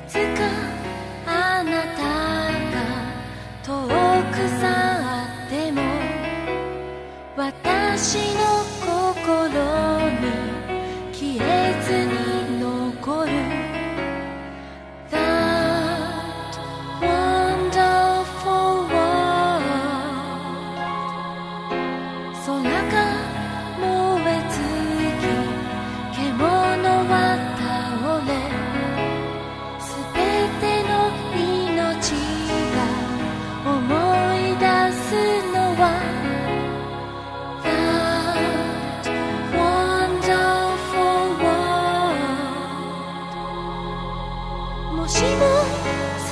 つかあなたが遠く去っても私の心に消えずに残る That wonderful world 空が燃 world もしも